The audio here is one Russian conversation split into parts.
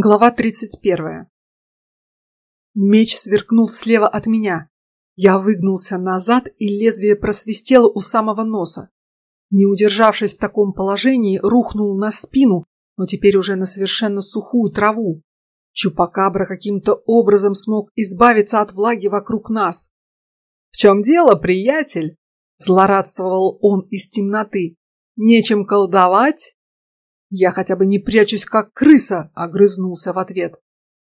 Глава тридцать первая. Меч сверкнул слева от меня. Я выгнулся назад, и лезвие просвистело у самого носа. Не удержавшись в таком положении, рухнул на спину, но теперь уже на совершенно сухую траву. Чупакабра каким-то образом смог избавиться от влаги вокруг нас. В чем дело, приятель? Злорадствовал он из темноты. Нечем колдовать? Я хотя бы не прячусь, как крыса, огрызнулся в ответ.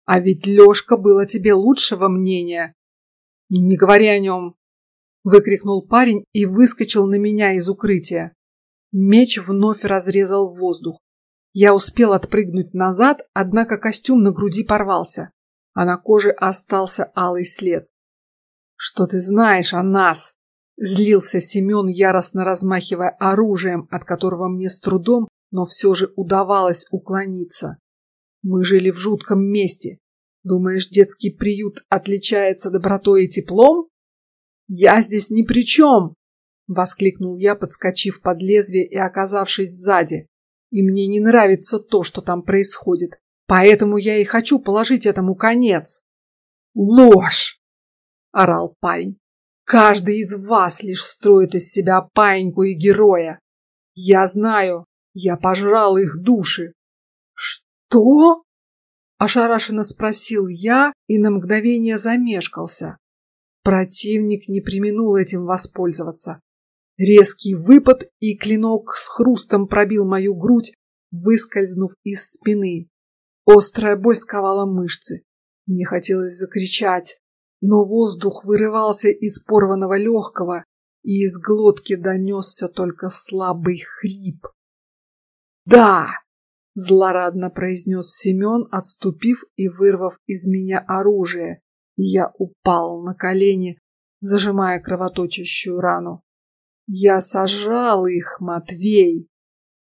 А ведь Лёшка было тебе лучшего мнения. Не говори о нем, выкрикнул парень и выскочил на меня из укрытия. Меч вновь разрезал воздух. Я успел отпрыгнуть назад, однако костюм на груди порвался, а на коже остался алый след. Что ты знаешь о нас? Злился Семен, яростно размахивая оружием, от которого мне с трудом но все же удавалось уклониться. Мы жили в жутком месте. Думаешь, детский приют отличается добротой и теплом? Я здесь ни при чем! воскликнул я, подскочив под лезвие и оказавшись сзади. И мне не нравится то, что там происходит, поэтому я и хочу положить этому конец. Ложь! орал парень. Каждый из вас лишь строит из себя паиньку и героя. Я знаю, я пожрал их души. Что? Ошарашенно спросил я и на мгновение замешкался. Противник не применул этим воспользоваться. Резкий выпад и клинок с хрустом пробил мою грудь, выскользнув из спины. Острая боль сковала мышцы. Мне хотелось закричать, но воздух вырывался из порванного легкого, и из глотки донесся только слабый хрип. Да! Злорадно произнес Семен, отступив и вырвав из меня оружие. я упал на колени, зажимая кровоточащую рану. Я сожрал их, Матвей.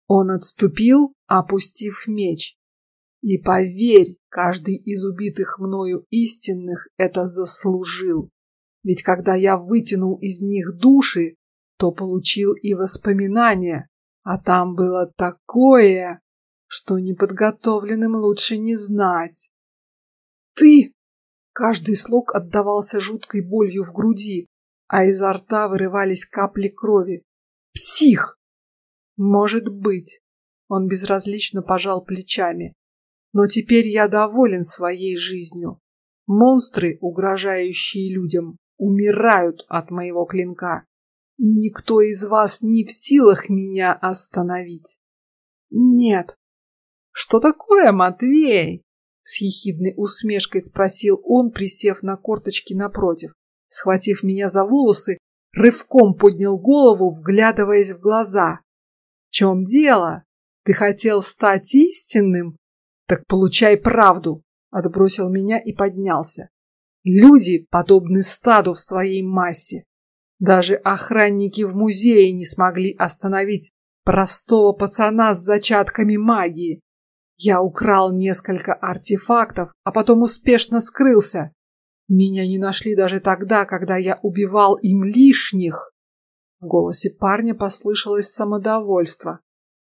Он отступил, опустив меч. И поверь, каждый из убитых мною истинных это заслужил. Ведь когда я вытянул из них души, то получил и воспоминания, а там было такое, что неподготовленным лучше не знать. Ты! Каждый слог отдавался жуткой болью в груди, а изо рта вырывались капли крови. Псих! Может быть. Он безразлично пожал плечами. Но теперь я доволен своей жизнью. Монстры, угрожающие людям, умирают от моего клинка и никто из вас не в силах меня остановить. Нет. Что такое, Матвей? С ехидной усмешкой спросил он, присев на корточки напротив, схватив меня за волосы, рывком поднял голову, вглядываясь в глаза. В чем дело? Ты хотел стать истинным? Так получай правду. Отбросил меня и поднялся. Люди подобны стаду в своей массе. Даже охранники в музее не смогли остановить простого пацана с зачатками магии. Я украл несколько артефактов, а потом успешно скрылся. Меня не нашли даже тогда, когда я убивал им лишних. В голосе парня послышалось самодовольство.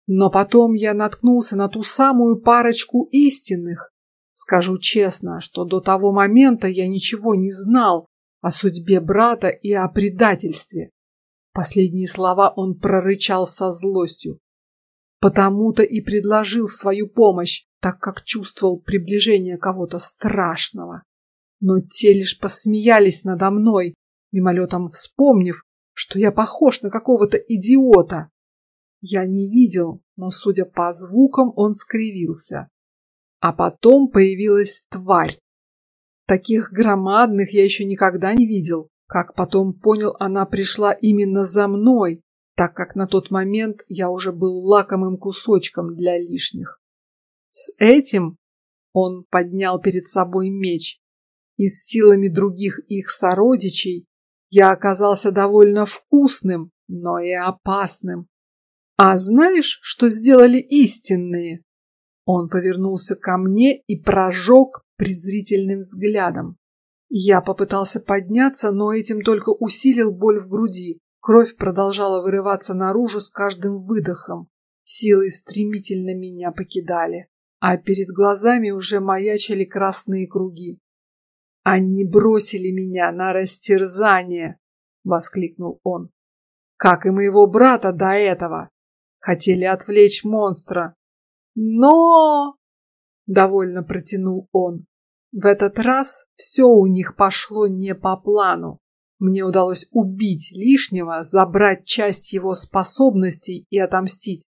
Но потом я наткнулся на ту самую парочку истинных. Скажу честно, что до того момента я ничего не знал о судьбе брата и о предательстве. Последние слова он прорычал со злостью. Потому-то и предложил свою помощь, так как чувствовал приближение кого-то страшного. Но те лишь посмеялись надо мной, мимолетом вспомнив, что я похож на какого-то идиота. Я не видел, но, судя по звукам, он скривился. А потом появилась тварь, Таких громадных я еще никогда не видел. Как потом понял, она пришла именно за мной, так как на тот момент я уже был лакомым кусочком для лишних. С этим он поднял перед собой меч, и с силами других их сородичей я оказался довольно вкусным, но и опасным. А знаешь, что сделали истинные? Он повернулся ко мне и прожег презрительным взглядом. Я попытался подняться, но этим только усилил боль в груди. Кровь продолжала вырываться наружу с каждым выдохом. Силы стремительно меня покидали. а перед глазами уже маячили красные круги. Они бросили меня на растерзание, воскликнул он. Как и моего брата до этого. Хотели отвлечь монстра. Но... Довольно протянул он. В этот раз все у них пошло не по плану. Мне удалось убить лишнего, забрать часть его способностей и отомстить,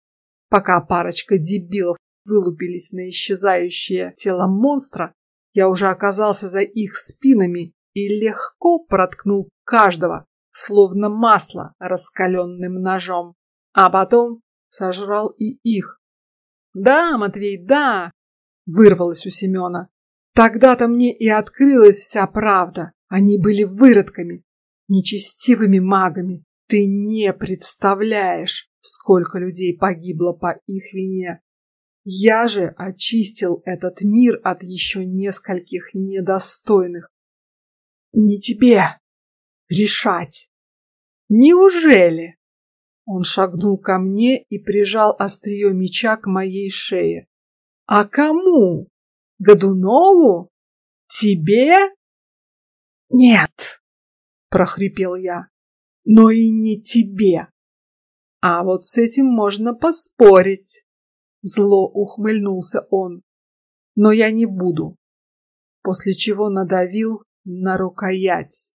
пока парочка дебилов вылупились на исчезающее тело монстра. Я уже оказался за их спинами и легко проткнул каждого, словно масло раскаленным ножом, а потом сожрал и их. Да, Матвей, да, вырвалось у Семена. Тогда-то мне и открылась вся правда. Они были выродками, нечестивыми магами. Ты не представляешь, сколько людей погибло по их вине. Я же очистил этот мир от еще нескольких недостойных. Не тебе решать. Неужели? Он шагнул ко мне и прижал острие меча к моей шее. А кому? Годунову? Тебе? Нет, прохрипел я. Но и не тебе. А вот с этим можно поспорить. Зло ухмыльнулся он. Но я не буду. После чего надавил на рукоять.